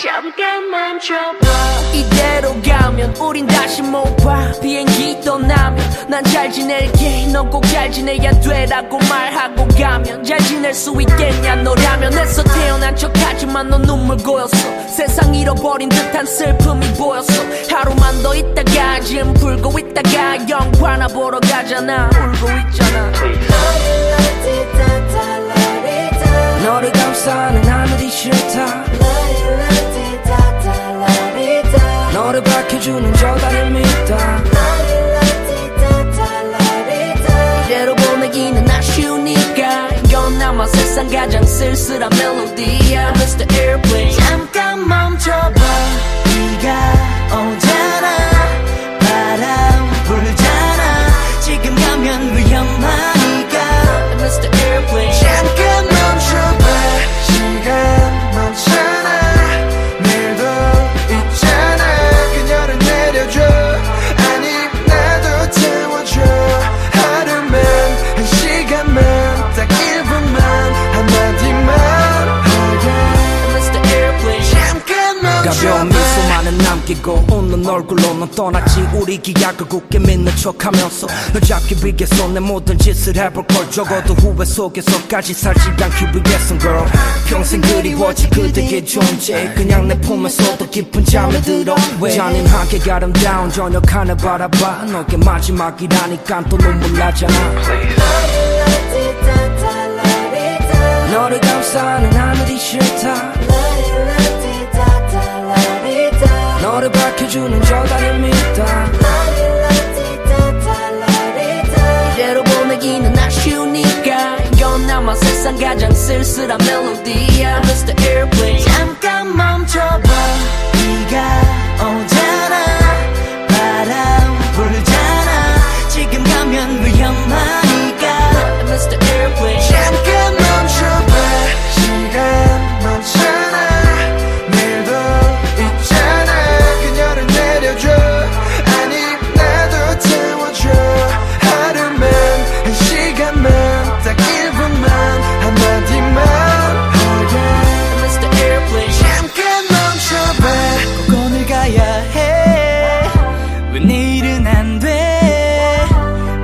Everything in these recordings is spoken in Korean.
잠깐 멈춰봐. 이대로 가면 우린 다시 못봐. 비행기 떠나면 난 잘 지낼게. 넌 꼭 잘 지내야 돼라고 말하고 가면 잘 지낼 수 있겠냐? 너라면 애써 태어난 척하지만 넌 눈물 고였어. 세상 잃어버린 듯한 슬픔이 보였어. 하루만 더 있다가 지금 불고 있다가 영화나 보러 가잖아. 울고 있잖아. 너를 감싸는 하늘이 싫다 주는 저 달을 믿다 이대로 보내기는 아쉬우니까. 이건 아마 세상 가장 쓸쓸한 멜로디야. Mr. Airplane 미소만은 남기고 웃는 얼굴로 넌 떠났지. 우리 기약을 굳게 믿는 척하면서 널 잡기 위해서 내 모든 짓을 해볼 걸. 적어도 후회 속에서까지 살지 않기 위해선 girl. 평생 그리워질 그대의 존재. 그냥 내 품에서도 깊은 잠에 들어. 잔인하게 아름다운 저녁 하늘 바라봐. 너게 마지막이라니까 또 눈물 나잖아. 너를 감싸는 하늘이 싫다 가장 쓸쓸한 멜로디야 Mr. Airplane 안 돼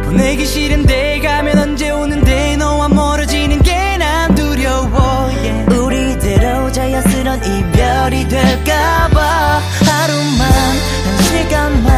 보내기 싫은데 가면 언제 오는데 너와 멀어지는 게 난 두려워 yeah. 우리대로 자연스런 이별이 될까봐 하루만 한 시간만